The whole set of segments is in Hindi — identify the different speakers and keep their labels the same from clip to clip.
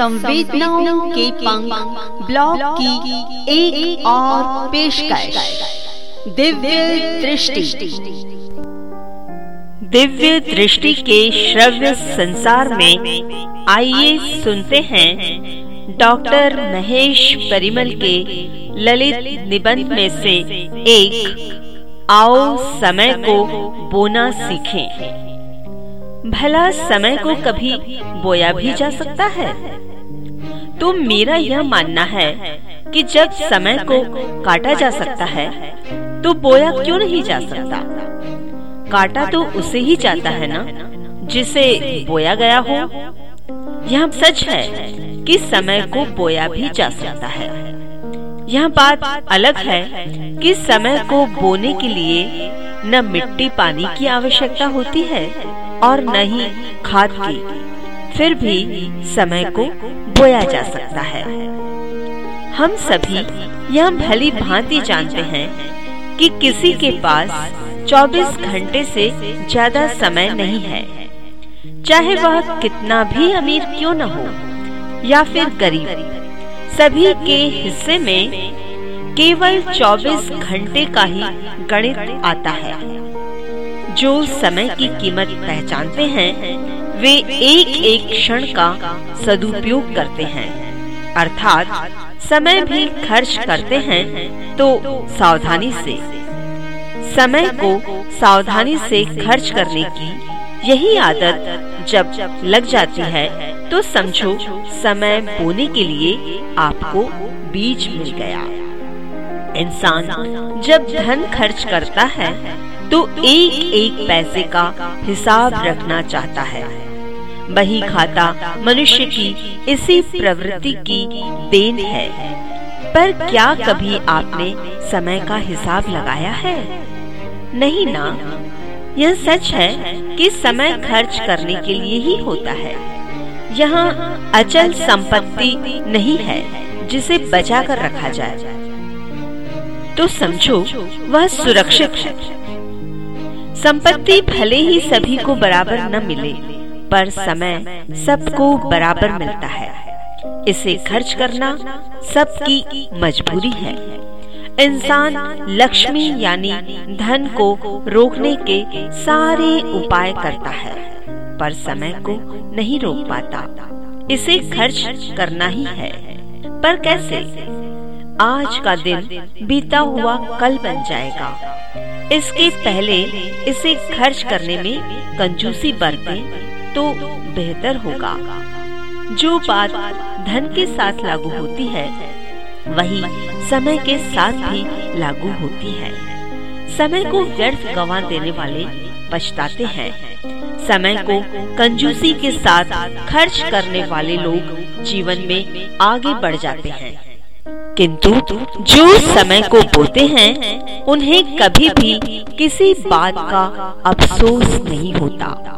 Speaker 1: संवेदनाओं के पंख ब्लॉग की एक, एक और पेशकश। दिव्य दृष्टि।
Speaker 2: दिव्य दृष्टि के श्रव्य संसार में आइए सुनते हैं डॉक्टर महेश परिमल के ललित निबंध में से एक। आओ समय को बोना सीखें। भला समय को कभी बोया भी जा सकता है? तो मेरा यह मानना है कि जब समय को काटा जा सकता है तो बोया क्यों नहीं जा सकता? काटा तो उसे ही जाता है ना, जिसे बोया गया हो? यह सच है कि समय को बोया भी जा सकता है। यह बात अलग है कि समय को बोने के लिए न मिट्टी पानी की आवश्यकता होती है और न ही खाद की। फिर भी समय को बोया जा सकता है। हम सभी यह भली भांति जानते हैं कि किसी के पास 24 घंटे से ज़्यादा समय नहीं है। चाहे वह कितना भी अमीर क्यों न हो, या फिर गरीब, सभी के हिस्से में केवल 24 घंटे का ही गणित आता है। जो समय की कीमत पहचानते हैं वे एक एक क्षण का सदुपयोग करते हैं। अर्थात, समय भी खर्च करते हैं तो सावधानी से। समय को सावधानी से खर्च करने की यही आदत जब लग जाती है तो समझो समय बोने के लिए आपको बीज मिल गया। इंसान जब धन खर्च करता है तो एक एक पैसे का हिसाब रखना चाहता है। बही खाता मनुष्य की इसी प्रवृत्ति की देन है। पर क्या कभी आपने समय का हिसाब लगाया है? नहीं ना। यह सच है कि समय खर्च करने के लिए ही होता है। यहाँ अचल संपत्ति नहीं है, जिसे बचा कर रखा जाए। तो समझो, वह सुरक्षित संपत्ति भले ही सभी को बराबर न मिले पर समय सबको बराबर मिलता है। इसे खर्च करना सबकी मजबूरी है। इंसान लक्ष्मी यानी धन को रोकने के सारे उपाय करता है, पर समय को नहीं रोक पाता। इसे खर्च करना ही है। पर कैसे? आज का दिन बीता हुआ कल बन जाएगा। इसके पहले इसे खर्च करने में कंजूसी बरते तो बेहतर होगा। जो बात धन के साथ लागू होती है, वही समय के साथ भी लागू होती है। समय को व्यर्थ गवा देने वाले पछताते हैं। समय को कंजूसी के साथ खर्च करने वाले लोग जीवन में आगे बढ़ जाते हैं। किंतु जो समय को बोते हैं, उन्हें कभी भी किसी बात का अफसोस नहीं होता।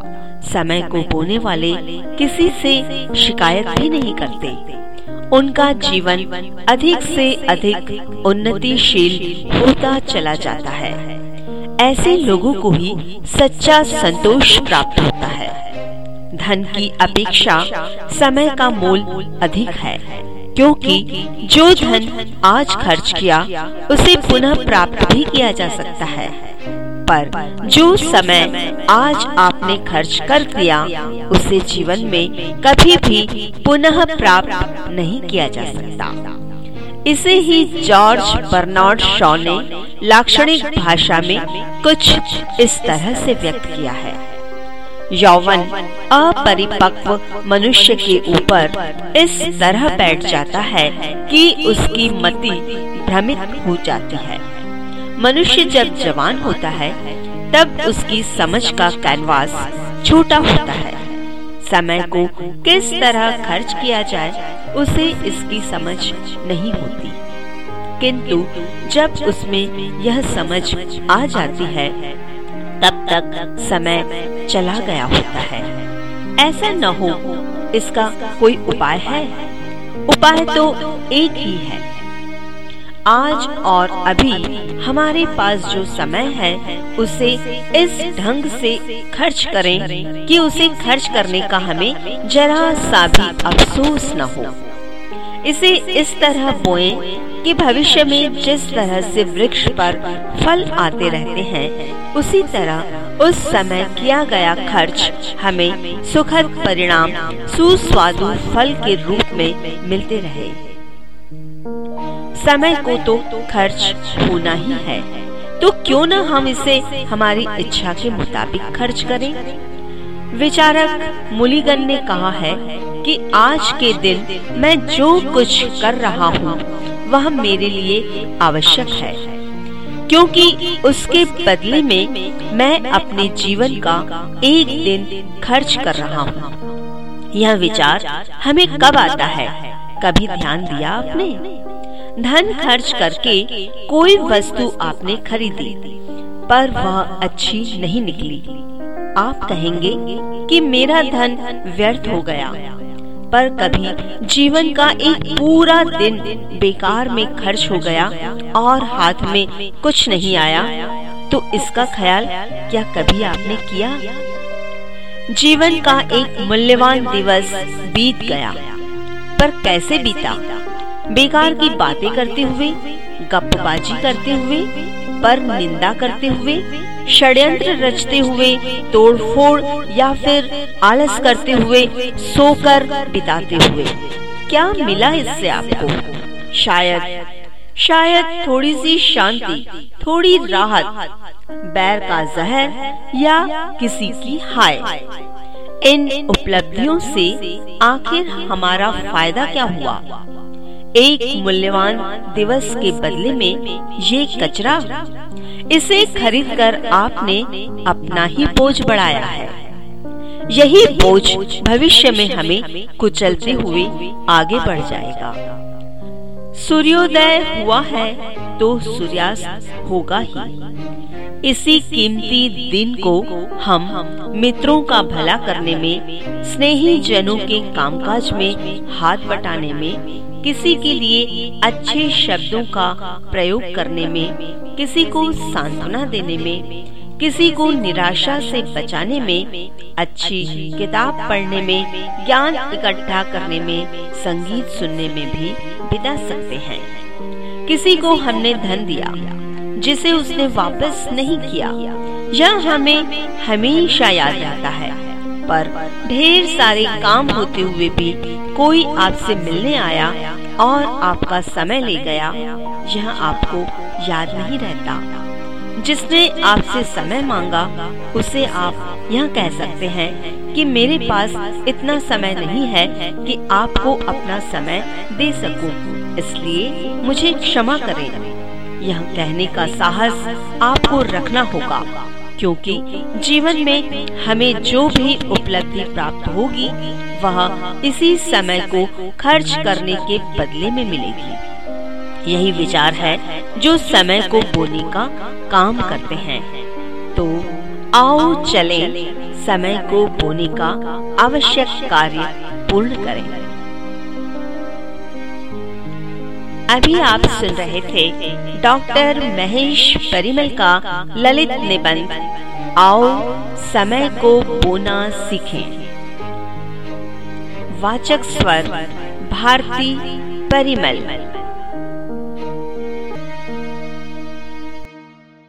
Speaker 2: समय को बोने वाले किसी से शिकायत भी नहीं करते। उनका जीवन अधिक से अधिक उन्नतिशील होता चला जाता है। ऐसे लोगों को ही सच्चा संतोष प्राप्त होता है। धन की अपेक्षा समय का मोल अधिक है, क्योंकि जो धन आज खर्च किया, उसे पुनः प्राप्त भी किया जा सकता है। पर जो समय आज आपने खर्च कर दिया, उसे जीवन में कभी भी पुनः प्राप्त नहीं किया जा सकता। इसे ही जॉर्ज बर्नार्ड शॉ ने लाक्षणिक भाषा में कुछ इस तरह से व्यक्त किया है। यौवन अपरिपक्व मनुष्य के ऊपर इस तरह बैठ जाता है कि उसकी मति भ्रमित हो जाती है। मनुष्य जब जवान होता है, तब उसकी समझ का कैनवास छोटा होता है। समय को किस तरह खर्च किया जाए, उसे इसकी समझ नहीं होती। किंतु जब उसमें यह समझ आ जाती है, तब तक समय चला गया होता है। ऐसा न हो, इसका कोई उपाय है? उपाय तो एक ही है। आज और अभी हमारे पास जो समय है, उसे इस ढंग से खर्च करें कि उसे खर्च करने का हमें जरा सा भी अफसोस न हो। इसे इस तरह बोए कि भविष्य में जिस तरह से वृक्ष पर फल आते रहते हैं, उसी तरह उस समय किया गया खर्च हमें सुखद परिणाम, सुस्वादु फल के रूप में मिलते रहे। समय को तो खर्च होना ही है। तो क्यों न हम इसे हमारी इच्छा के मुताबिक खर्च करें? विचारक मुलिगन ने कहा है कि आज के दिन मैं जो कुछ कर रहा हूँ, वह मेरे लिए आवश्यक है। क्योंकि उसके बदले में मैं अपने जीवन का एक दिन खर्च कर रहा हूँ। यह विचार हमें कब आता है? कभी ध्यान दिया आपने? धन खर्च करके कोई वस्तु आपने खरीदी, पर वह अच्छी नहीं निकली। आप कहेंगे कि मेरा धन व्यर्थ हो गया, पर कभी जीवन का एक पूरा दिन बेकार में खर्च हो गया और हाथ में कुछ नहीं आया तो इसका ख्याल क्या कभी आपने किया? जीवन का एक मूल्यवान दिवस बीत गया, पर कैसे बीता? बेकार की बातें करते हुए गपबाजी करते हुए, पर निंदा करते हुए, षड्यंत्र रचते हुए, तोड़फोड़ या फिर आलस करते हुए, सोकर बिताते हुए। क्या मिला इससे आपको? शायद शायद थोड़ी सी शांति, थोड़ी राहत, बैर का जहर या किसी की हाय। इन उपलब्धियों से आखिर हमारा फ़ायदा क्या हुआ? एक मूल्यवान दिवस के बदले में ये कचरा इसे खरीद कर आपने अपना ही बोझ बढ़ाया है। यही बोझ भविष्य में हमें कुचलते हुए आगे बढ़ जाएगा। सूर्योदय हुआ है तो सूर्यास्त होगा ही। इसी कीमती दिन को हम मित्रों का भला करने में, स्नेही जनों के कामकाज में हाथ बटाने में किसी के लिए अच्छे शब्दों का प्रयोग करने में, किसी को सांत्वना देने में, किसी को निराशा से बचाने में, अच्छी किताब पढ़ने में, ज्ञान इकट्ठा करने में, संगीत सुनने में भी बिता सकते हैं। किसी को हमने धन दिया, जिसे उसने वापस नहीं किया, यह हमें हमेशा याद रहता है, पर ढेर सारे काम होते हुए भी कोई आपसे मिलने आया और आपका समय ले गया यह आपको याद नहीं रहता। जिसने आपसे समय मांगा उसे आप यह कह सकते हैं कि मेरे पास इतना समय नहीं है कि आपको अपना समय दे सकूँ, इसलिए मुझे क्षमा करें। यह कहने का साहस आपको रखना होगा। क्योंकि जीवन में हमें जो भी उपलब्धि प्राप्त होगी, वह इसी समय को खर्च करने के बदले में मिलेगी। यही विचार है जो समय को बोने का काम करते हैं। तो आओ चले, समय को बोने का आवश्यक कार्य पूर्ण करें। अभी आप सुन रहे थे डॉक्टर महेश परिमल का ललित निबंध। आओ समय को बोना सीखें। वाचक स्वर, भारती परिमल।